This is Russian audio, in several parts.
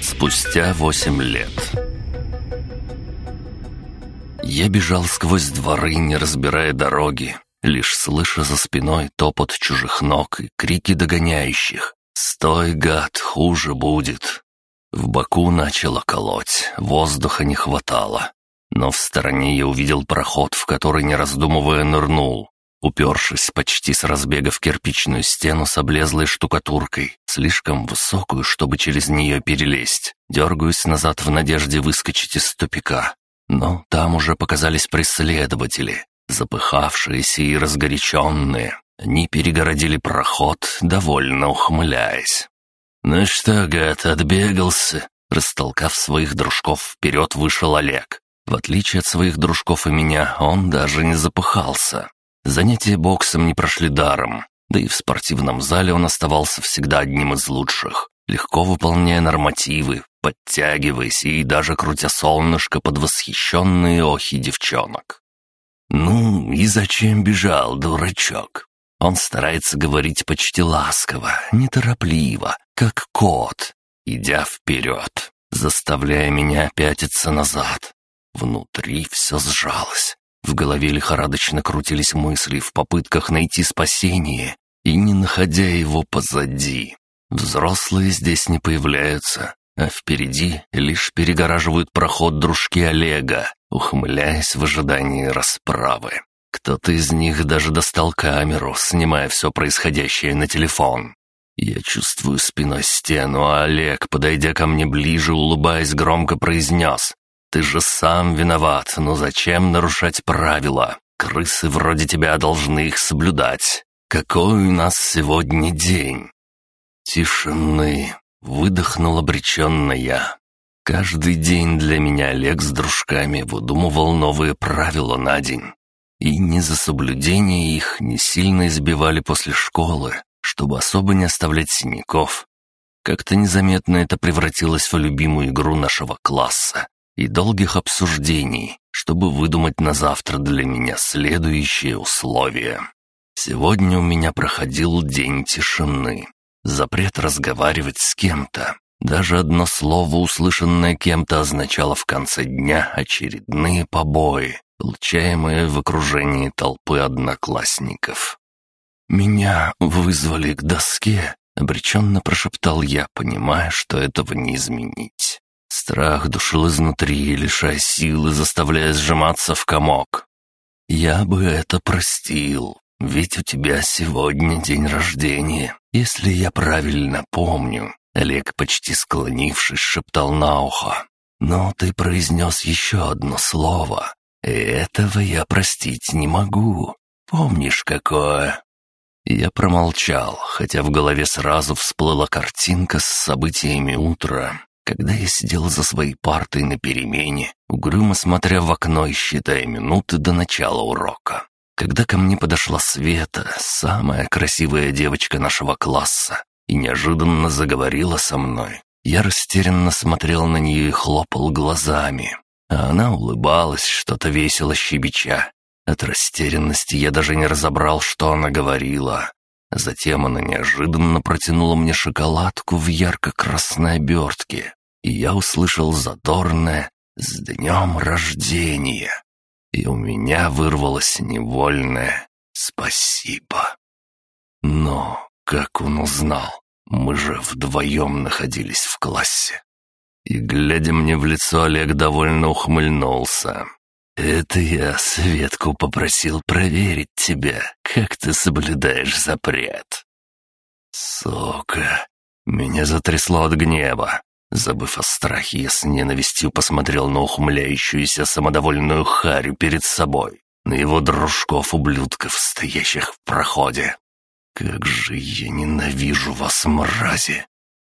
Спустя восемь лет Я бежал сквозь дворы, не разбирая дороги, лишь слыша за спиной топот чужих ног и крики догоняющих. «Стой, гад, хуже будет!» В боку начало колоть, воздуха не хватало. Но в стороне я увидел проход, в который, не раздумывая, нырнул. Упершись почти с разбега в кирпичную стену с облезлой штукатуркой, слишком высокую, чтобы через нее перелезть, дергаюсь назад в надежде выскочить из тупика. Но там уже показались преследователи, запыхавшиеся и разгоряченные. Они перегородили проход, довольно ухмыляясь. «Ну что, гад, отбегался?» Растолкав своих дружков, вперед вышел Олег. В отличие от своих дружков и меня, он даже не запыхался. Занятия боксом не прошли даром, да и в спортивном зале он оставался всегда одним из лучших, легко выполняя нормативы, подтягиваясь и даже крутя солнышко под восхищенные охи девчонок. «Ну и зачем бежал, дурачок?» Он старается говорить почти ласково, неторопливо, как кот, идя вперед, заставляя меня пятиться назад. Внутри все сжалось. В голове лихорадочно крутились мысли в попытках найти спасение и не находя его позади. Взрослые здесь не появляются, а впереди лишь перегораживают проход дружки Олега, ухмыляясь в ожидании расправы. Кто-то из них даже достал камеру, снимая все происходящее на телефон. Я чувствую спиной стену, а Олег, подойдя ко мне ближе, улыбаясь, громко произнес. «Ты же сам виноват, но зачем нарушать правила? Крысы вроде тебя должны их соблюдать. Какой у нас сегодня день?» Тишины. Выдохнул обреченно я. Каждый день для меня Олег с дружками выдумывал новые правила на день. И не за соблюдение их не сильно избивали после школы, чтобы особо не оставлять синяков. Как-то незаметно это превратилось в любимую игру нашего класса и долгих обсуждений, чтобы выдумать на завтра для меня следующие условия. Сегодня у меня проходил день тишины. Запрет разговаривать с кем-то. Даже одно слово, услышанное кем-то, означало в конце дня очередные побои, получаемые в окружении толпы одноклассников. «Меня вызвали к доске», — обреченно прошептал я, понимая, что этого не изменить. Страх душил изнутри, лишая силы, заставляя сжиматься в комок. «Я бы это простил, ведь у тебя сегодня день рождения, если я правильно помню». Олег, почти склонившись, шептал на ухо. «Но ты произнес еще одно слово, и этого я простить не могу. Помнишь, какое?» Я промолчал, хотя в голове сразу всплыла картинка с событиями утра, когда я сидел за своей партой на перемене, угрюмо смотря в окно и считая минуты до начала урока. Когда ко мне подошла Света, самая красивая девочка нашего класса, и неожиданно заговорила со мной, я растерянно смотрел на нее и хлопал глазами, а она улыбалась, что-то весело щебеча, от растерянности я даже не разобрал, что она говорила. Затем она неожиданно протянула мне шоколадку в ярко-красной обертке, и я услышал задорное «С днем рождения!» И у меня вырвалось невольное «Спасибо!» Но, как он узнал, мы же вдвоем находились в классе. И, глядя мне в лицо, Олег довольно ухмыльнулся. «Это я Светку попросил проверить тебя, как ты соблюдаешь запрет». «Сука!» Меня затрясло от гнева. Забыв о страхе, я с ненавистью посмотрел на ухмыляющуюся самодовольную Харю перед собой, на его дружков-ублюдков, стоящих в проходе. «Как же я ненавижу вас, мрази!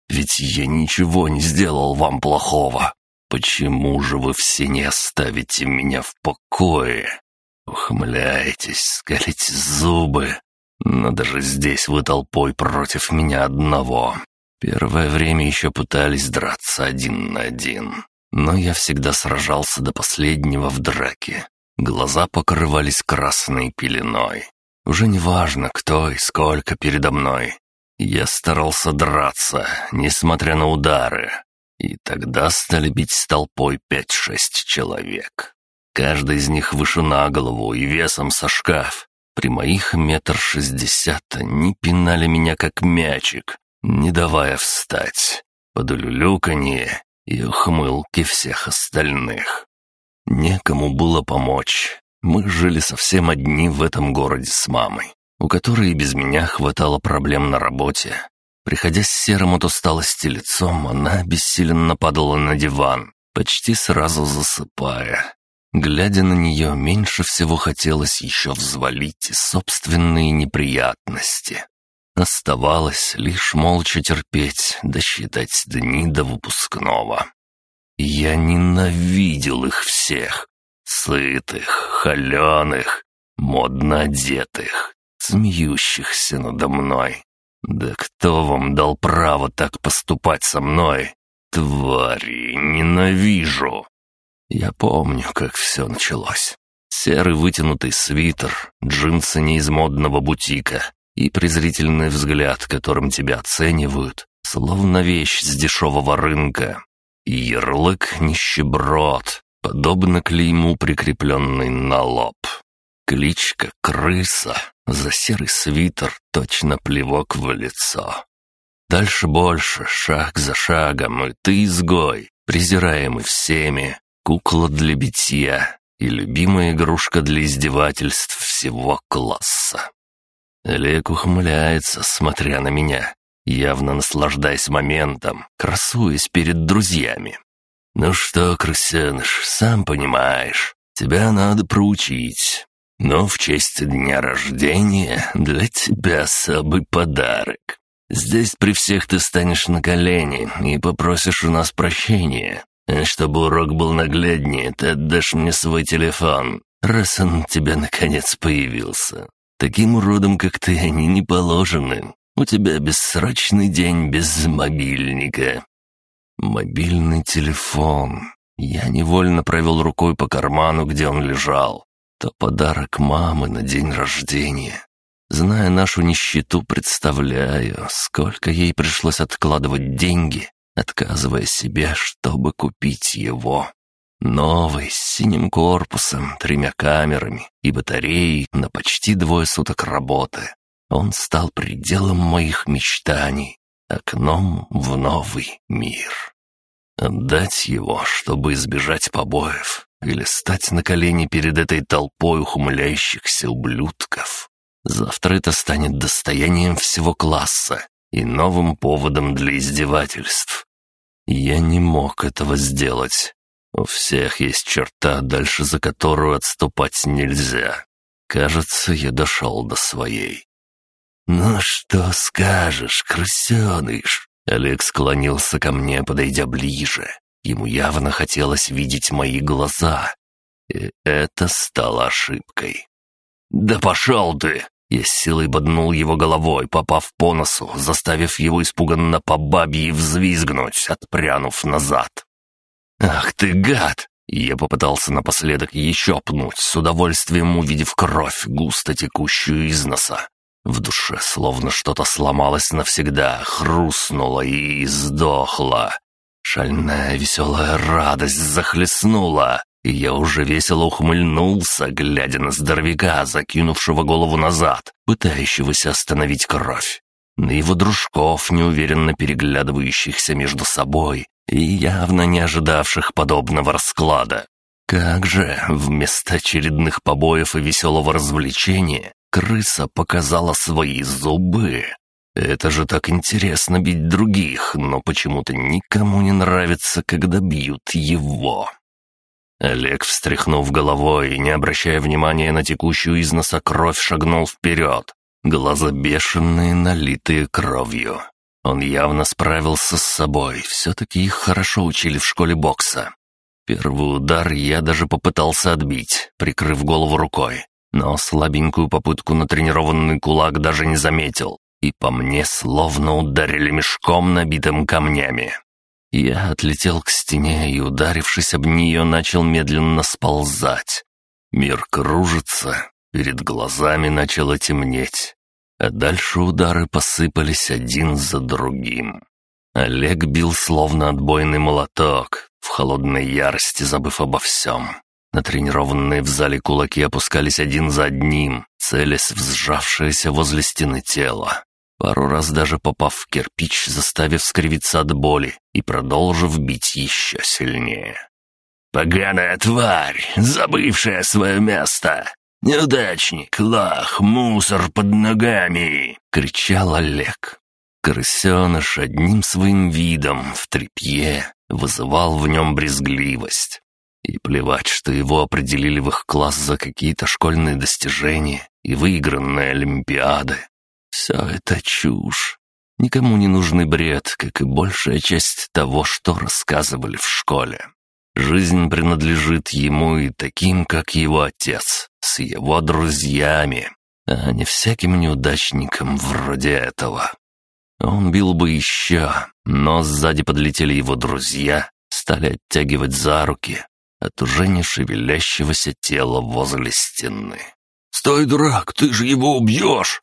Ведь я ничего не сделал вам плохого!» «Почему же вы все не оставите меня в покое?» Ухмыляетесь, скалите зубы. Но даже здесь вы толпой против меня одного. Первое время еще пытались драться один на один. Но я всегда сражался до последнего в драке. Глаза покрывались красной пеленой. Уже не важно, кто и сколько передо мной. Я старался драться, несмотря на удары. И тогда стали бить с толпой пять-шесть человек. Каждый из них выше на голову и весом со шкаф. При моих метр шестьдесят они пинали меня как мячик, не давая встать. Под улюлюканье и ухмылки всех остальных. Некому было помочь. Мы жили совсем одни в этом городе с мамой, у которой и без меня хватало проблем на работе. Приходя с серым от усталости лицом, она бессиленно падала на диван, почти сразу засыпая. Глядя на нее, меньше всего хотелось еще взвалить собственные неприятности. Оставалось лишь молча терпеть, досчитать дни до выпускного. Я ненавидел их всех. Сытых, холеных, модно одетых, смеющихся надо мной. Да кто вам дал право так поступать со мной? Твари, ненавижу. Я помню, как все началось. Серый вытянутый свитер, джинсы не из модного бутика, и презрительный взгляд, которым тебя оценивают, словно вещь с дешевого рынка. И ярлык нищеброд, подобно клейму, прикрепленный на лоб. Кличка «Крыса» за серый свитер точно плевок в лицо. Дальше больше, шаг за шагом, и ты изгой, презираемый всеми, кукла для битья и любимая игрушка для издевательств всего класса. Олег ухмыляется, смотря на меня, явно наслаждаясь моментом, красуясь перед друзьями. «Ну что, крысеныш, сам понимаешь, тебя надо проучить. Но в честь дня рождения для тебя особый подарок. Здесь при всех ты станешь на колени и попросишь у нас прощения. А чтобы урок был нагляднее, ты отдашь мне свой телефон, раз он у тебя наконец появился. Таким уродом, как ты, они не положены. У тебя бессрочный день без мобильника». Мобильный телефон. Я невольно провел рукой по карману, где он лежал. То подарок мамы на день рождения. Зная нашу нищету, представляю, сколько ей пришлось откладывать деньги, отказывая себе, чтобы купить его. Новый, с синим корпусом, тремя камерами и батареей на почти двое суток работы. Он стал пределом моих мечтаний, окном в новый мир. Отдать его, чтобы избежать побоев, или стать на колени перед этой толпой ухмыляющихся ублюдков. Завтра это станет достоянием всего класса и новым поводом для издевательств. Я не мог этого сделать, у всех есть черта, дальше за которую отступать нельзя. Кажется, я дошел до своей. «Ну что скажешь, крысеныш?» Олег склонился ко мне, подойдя ближе. Ему явно хотелось видеть мои глаза. И это стало ошибкой. «Да пошел ты!» Я с силой боднул его головой, попав по носу, заставив его испуганно по бабье взвизгнуть, отпрянув назад. «Ах ты гад!» Я попытался напоследок еще пнуть, с удовольствием увидев кровь, густо текущую из носа. В душе словно что-то сломалось навсегда, хрустнуло и сдохло. Шальная веселая радость захлестнула, и я уже весело ухмыльнулся, глядя на здоровяка, закинувшего голову назад, пытающегося остановить кровь. На его дружков, неуверенно переглядывающихся между собой, и явно не ожидавших подобного расклада. Как же, вместо очередных побоев и веселого развлечения, крыса показала свои зубы. Это же так интересно бить других, но почему-то никому не нравится, когда бьют его. Олег, встряхнув головой и не обращая внимания на текущую из носа кровь, шагнул вперед. Глаза бешеные, налитые кровью. Он явно справился с собой, все-таки их хорошо учили в школе бокса. Первый удар я даже попытался отбить, прикрыв голову рукой, но слабенькую попытку на тренированный кулак даже не заметил, и по мне словно ударили мешком, набитым камнями. Я отлетел к стене и, ударившись об нее, начал медленно сползать. Мир кружится, перед глазами начало темнеть. А дальше удары посыпались один за другим. Олег бил словно отбойный молоток, в холодной ярости забыв обо всем. Натренированные в зале кулаки опускались один за одним, целясь в сжавшееся возле стены тело. Пару раз даже попав в кирпич, заставив скривиться от боли и продолжив бить еще сильнее. «Поганая тварь, забывшая свое место! Неудачник, лах, мусор под ногами!» — кричал Олег. Крысеныш одним своим видом в тряпье вызывал в нем брезгливость. И плевать, что его определили в их класс за какие-то школьные достижения и выигранные Олимпиады. Все это чушь. Никому не нужный бред, как и большая часть того, что рассказывали в школе. Жизнь принадлежит ему и таким, как его отец, с его друзьями, а не всяким неудачникам вроде этого. Он бил бы еще, но сзади подлетели его друзья, стали оттягивать за руки, от уже не шевелящегося тела возле стены. «Стой, дурак, ты же его убьешь!»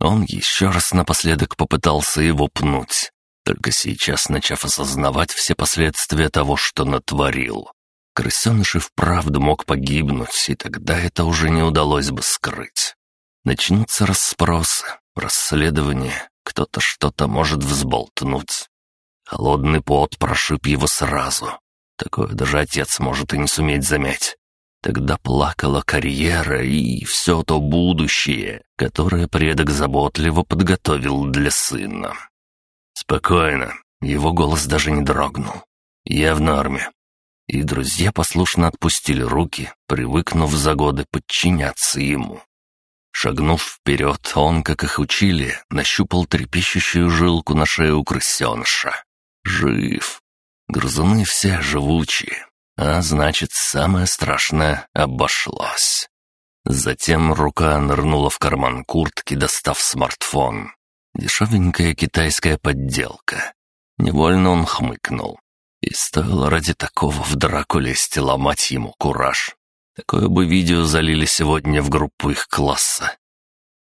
Он еще раз напоследок попытался его пнуть, только сейчас начав осознавать все последствия того, что натворил. Крысеныш и вправду мог погибнуть, и тогда это уже не удалось бы скрыть. Начнутся расспросы, расследования, кто-то что-то может взболтнуть. Холодный пот прошиб его сразу, Такое даже отец может и не суметь замять. Тогда плакала карьера и все то будущее, которое предок заботливо подготовил для сына. «Спокойно», его голос даже не дрогнул. «Я в норме». И друзья послушно отпустили руки, привыкнув за годы подчиняться ему. Шагнув вперед, он, как их учили, нащупал трепещущую жилку на шее у крысеныша. Жив. Грызуны все живучие, а значит, самое страшное обошлось. Затем рука нырнула в карман куртки, достав смартфон. Дешевенькая китайская подделка. Невольно он хмыкнул. И стоило ради такого в драку лезть и ломать ему кураж. Такое бы видео залили сегодня в группу их класса.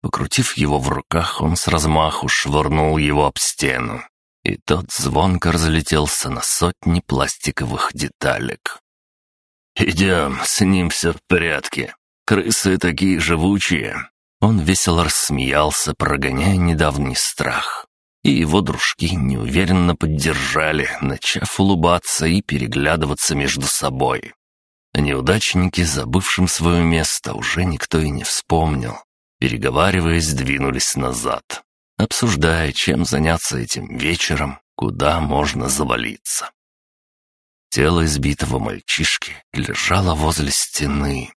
Покрутив его в руках, он с размаху швырнул его об стену и тот звонко разлетелся на сотни пластиковых деталек. «Идем, с ним все в порядке. Крысы такие живучие». Он весело рассмеялся, прогоняя недавний страх. И его дружки неуверенно поддержали, начав улыбаться и переглядываться между собой. О неудачнике, забывшем свое место, уже никто и не вспомнил. Переговариваясь, двинулись назад обсуждая, чем заняться этим вечером, куда можно завалиться. Тело избитого мальчишки лежало возле стены.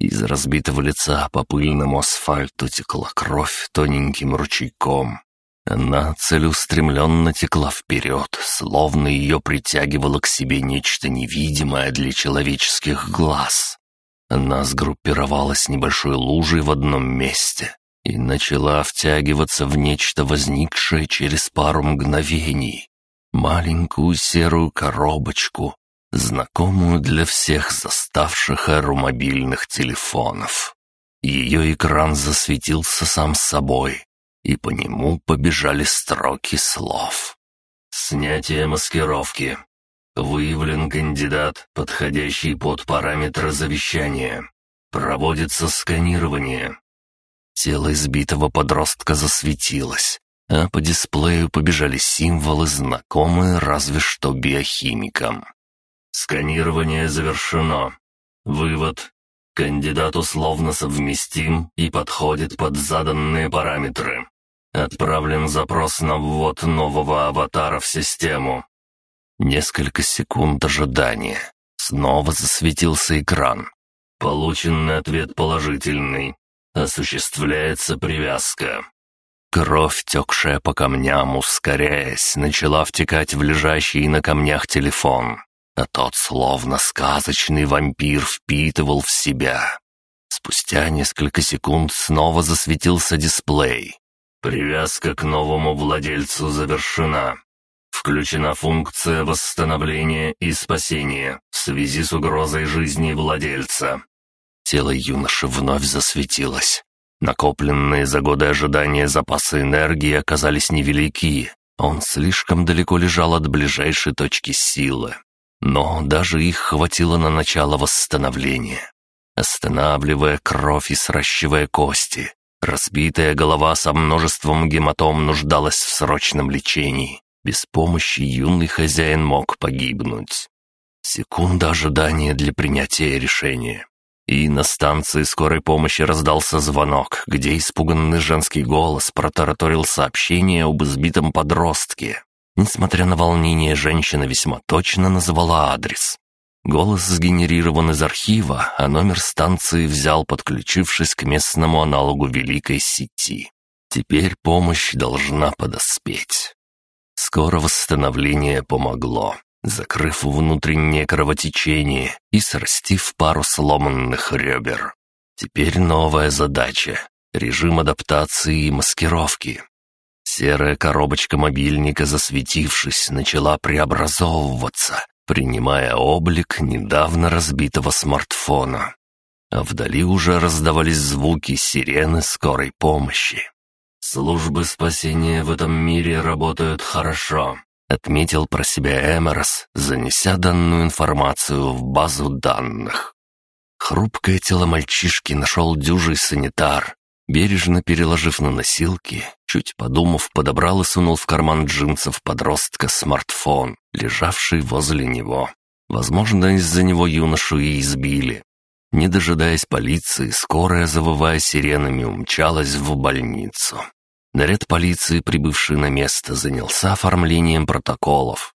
Из разбитого лица по пыльному асфальту текла кровь тоненьким ручейком. Она целеустремленно текла вперед, словно ее притягивало к себе нечто невидимое для человеческих глаз. Она сгруппировалась небольшой лужей в одном месте, и начала втягиваться в нечто возникшее через пару мгновений. Маленькую серую коробочку, знакомую для всех заставших эру телефонов. Ее экран засветился сам собой, и по нему побежали строки слов. «Снятие маскировки. Выявлен кандидат, подходящий под параметры завещания. Проводится сканирование. Тело избитого подростка засветилось, а по дисплею побежали символы, знакомые разве что биохимикам. Сканирование завершено. Вывод. Кандидат условно совместим и подходит под заданные параметры. Отправлен запрос на ввод нового аватара в систему. Несколько секунд ожидания. Снова засветился экран. Полученный ответ положительный. Осуществляется привязка. Кровь, текшая по камням, ускоряясь, начала втекать в лежащий на камнях телефон, а тот, словно сказочный вампир, впитывал в себя. Спустя несколько секунд снова засветился дисплей. Привязка к новому владельцу завершена. Включена функция восстановления и спасения в связи с угрозой жизни владельца. Тело юноши вновь засветилось. Накопленные за годы ожидания запасы энергии оказались невелики. Он слишком далеко лежал от ближайшей точки силы. Но даже их хватило на начало восстановления. Останавливая кровь и сращивая кости, разбитая голова со множеством гематом нуждалась в срочном лечении. Без помощи юный хозяин мог погибнуть. Секунда ожидания для принятия решения. И на станции скорой помощи раздался звонок, где испуганный женский голос протараторил сообщение об избитом подростке. Несмотря на волнение, женщина весьма точно назвала адрес. Голос сгенерирован из архива, а номер станции взял, подключившись к местному аналогу великой сети. Теперь помощь должна подоспеть. Скоро восстановление помогло закрыв внутреннее кровотечение и срастив пару сломанных ребер. Теперь новая задача — режим адаптации и маскировки. Серая коробочка мобильника, засветившись, начала преобразовываться, принимая облик недавно разбитого смартфона. А вдали уже раздавались звуки сирены скорой помощи. Службы спасения в этом мире работают хорошо. Отметил про себя Эмерс, занеся данную информацию в базу данных. Хрупкое тело мальчишки нашел дюжий санитар. Бережно переложив на носилки, чуть подумав, подобрал и сунул в карман джинсов подростка смартфон, лежавший возле него. Возможно, из-за него юношу и избили. Не дожидаясь полиции, скорая, завывая сиренами, умчалась в больницу. Наряд полиции, прибывший на место, занялся оформлением протоколов.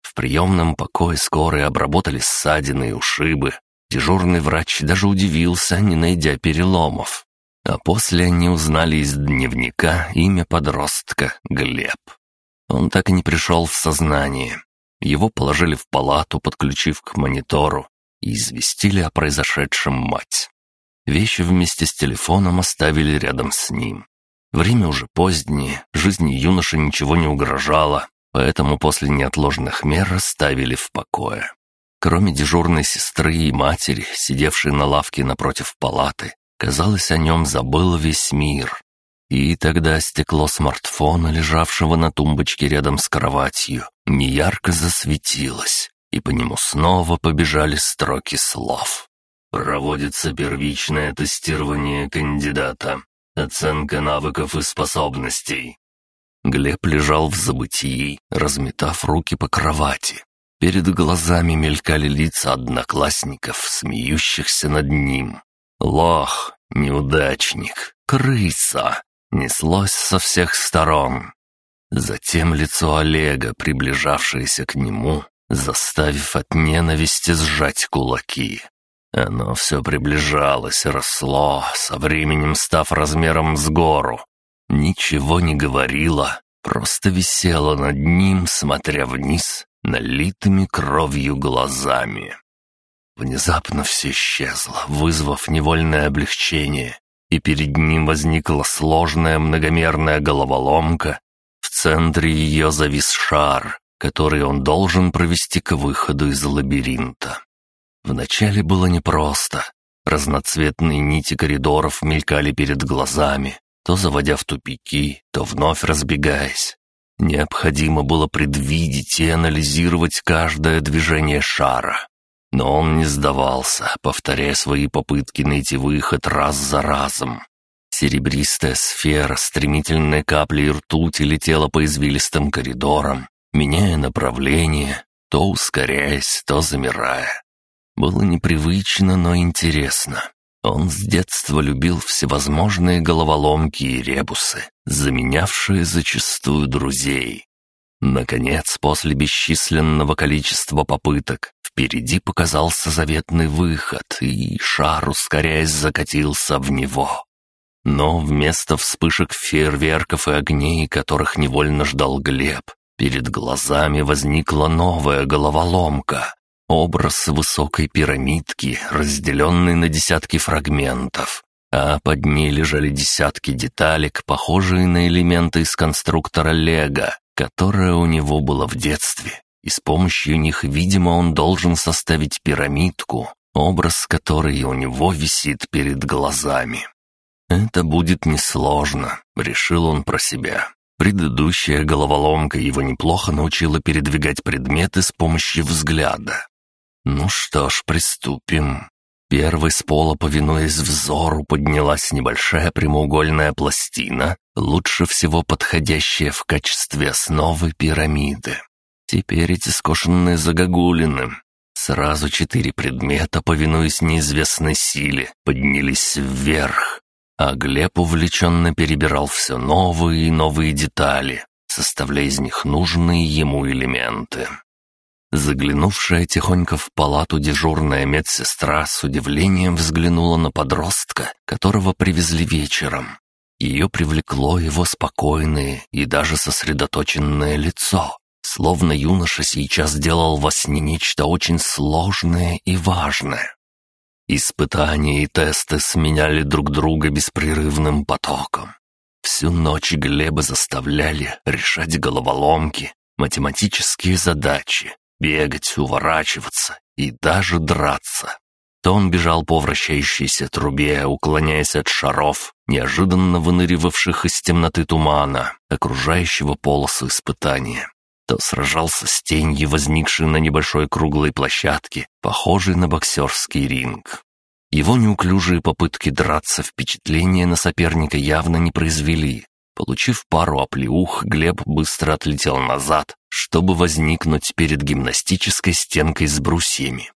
В приемном покое скорые обработали ссадины и ушибы. Дежурный врач даже удивился, не найдя переломов. А после они узнали из дневника имя подростка — Глеб. Он так и не пришел в сознание. Его положили в палату, подключив к монитору, и известили о произошедшем мать. Вещи вместе с телефоном оставили рядом с ним. Время уже позднее, жизни юноши ничего не угрожало, поэтому после неотложных мер оставили в покое. Кроме дежурной сестры и матери, сидевшей на лавке напротив палаты, казалось, о нем забыл весь мир. И тогда стекло смартфона, лежавшего на тумбочке рядом с кроватью, неярко засветилось, и по нему снова побежали строки слов. «Проводится первичное тестирование кандидата. Оценка навыков и способностей. Глеб лежал в забытии, разметав руки по кровати. Перед глазами мелькали лица одноклассников, смеющихся над ним. Лох, неудачник, крыса. Неслось со всех сторон. Затем лицо Олега, приближавшееся к нему, заставив от ненависти сжать кулаки. Оно все приближалось, росло, со временем став размером с гору. Ничего не говорило, просто висело над ним, смотря вниз, налитыми кровью глазами. Внезапно все исчезло, вызвав невольное облегчение, и перед ним возникла сложная многомерная головоломка. В центре ее завис шар, который он должен провести к выходу из лабиринта. Вначале было непросто. Разноцветные нити коридоров мелькали перед глазами, то заводя в тупики, то вновь разбегаясь. Необходимо было предвидеть и анализировать каждое движение шара. Но он не сдавался, повторяя свои попытки найти выход раз за разом. Серебристая сфера стремительной каплей ртути летела по извилистым коридорам, меняя направление, то ускоряясь, то замирая. Было непривычно, но интересно. Он с детства любил всевозможные головоломки и ребусы, заменявшие зачастую друзей. Наконец, после бесчисленного количества попыток, впереди показался заветный выход, и шар, ускоряясь, закатился в него. Но вместо вспышек фейерверков и огней, которых невольно ждал Глеб, перед глазами возникла новая головоломка, Образ высокой пирамидки, разделенный на десятки фрагментов, а под ней лежали десятки деталек, похожие на элементы из конструктора Лего, которое у него было в детстве, и с помощью них, видимо, он должен составить пирамидку, образ которой у него висит перед глазами. Это будет несложно, решил он про себя. Предыдущая головоломка его неплохо научила передвигать предметы с помощью взгляда. Ну что ж, приступим. Первой с пола, повинуясь взору, поднялась небольшая прямоугольная пластина, лучше всего подходящая в качестве основы пирамиды. Теперь эти скошенные загогулины. Сразу четыре предмета, повинуясь неизвестной силе, поднялись вверх, а Глеб увлеченно перебирал все новые и новые детали, составляя из них нужные ему элементы. Заглянувшая тихонько в палату дежурная медсестра с удивлением взглянула на подростка, которого привезли вечером. Ее привлекло его спокойное и даже сосредоточенное лицо, словно юноша сейчас делал во сне нечто очень сложное и важное. Испытания и тесты сменяли друг друга беспрерывным потоком. Всю ночь Глеба заставляли решать головоломки, математические задачи, бегать, уворачиваться и даже драться. То он бежал по вращающейся трубе, уклоняясь от шаров, неожиданно выныривавших из темноты тумана, окружающего полосу испытания то сражался с тенью, возникшей на небольшой круглой площадке, похожей на боксерский ринг. Его неуклюжие попытки драться впечатления на соперника явно не произвели. Получив пару оплеух, Глеб быстро отлетел назад, чтобы возникнуть перед гимнастической стенкой с брусьями.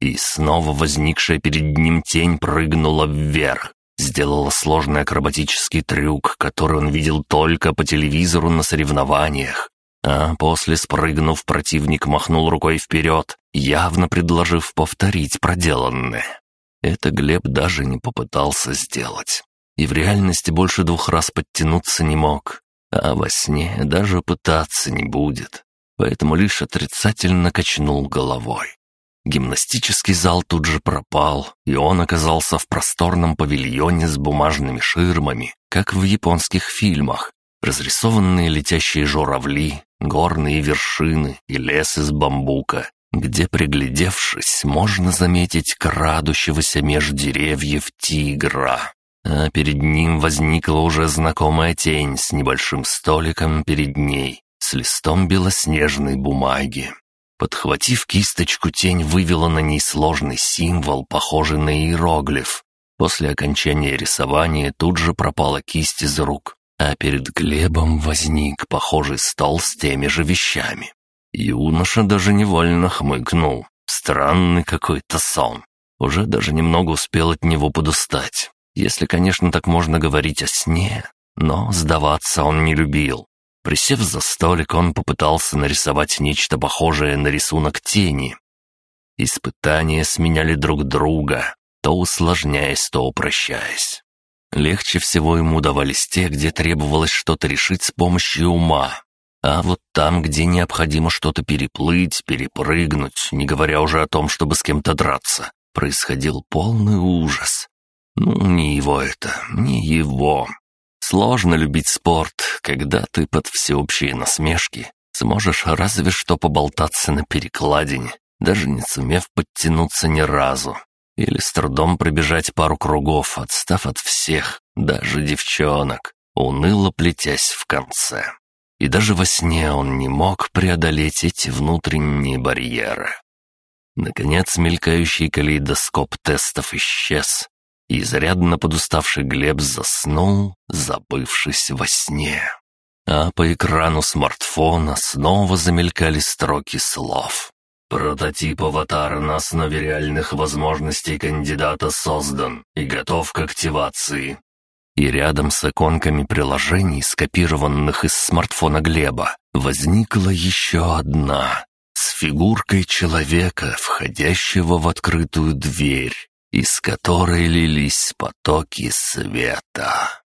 И снова возникшая перед ним тень прыгнула вверх, сделала сложный акробатический трюк, который он видел только по телевизору на соревнованиях, а после, спрыгнув, противник махнул рукой вперед, явно предложив повторить проделанное. Это Глеб даже не попытался сделать. И в реальности больше двух раз подтянуться не мог, а во сне даже пытаться не будет. Поэтому лишь отрицательно качнул головой. Гимнастический зал тут же пропал, и он оказался в просторном павильоне с бумажными ширмами, как в японских фильмах, разрисованные летящие журавли, горные вершины и лес из бамбука, где, приглядевшись, можно заметить крадущегося меж деревьев тигра. А перед ним возникла уже знакомая тень с небольшим столиком перед ней, с листом белоснежной бумаги. Подхватив кисточку, тень вывела на ней сложный символ, похожий на иероглиф. После окончания рисования тут же пропала кисть из рук, а перед Глебом возник похожий стол с теми же вещами. Юноша даже невольно хмыкнул. Странный какой-то сон. Уже даже немного успел от него подустать. Если, конечно, так можно говорить о сне. Но сдаваться он не любил. Присев за столик, он попытался нарисовать нечто похожее на рисунок тени. Испытания сменяли друг друга, то усложняясь, то упрощаясь. Легче всего ему давались те, где требовалось что-то решить с помощью ума. А вот там, где необходимо что-то переплыть, перепрыгнуть, не говоря уже о том, чтобы с кем-то драться, происходил полный ужас. Ну, не его это, не его. Сложно любить спорт, когда ты под всеобщие насмешки сможешь разве что поболтаться на перекладине, даже не сумев подтянуться ни разу. Или с трудом пробежать пару кругов, отстав от всех, даже девчонок, уныло плетясь в конце. И даже во сне он не мог преодолеть эти внутренние барьеры. Наконец, мелькающий калейдоскоп тестов исчез, и изрядно подуставший Глеб заснул, забывшись во сне. А по экрану смартфона снова замелькали строки слов. Прототип аватара на основе реальных возможностей кандидата создан и готов к активации. И рядом с иконками приложений, скопированных из смартфона Глеба, возникла еще одна с фигуркой человека, входящего в открытую дверь, из которой лились потоки света.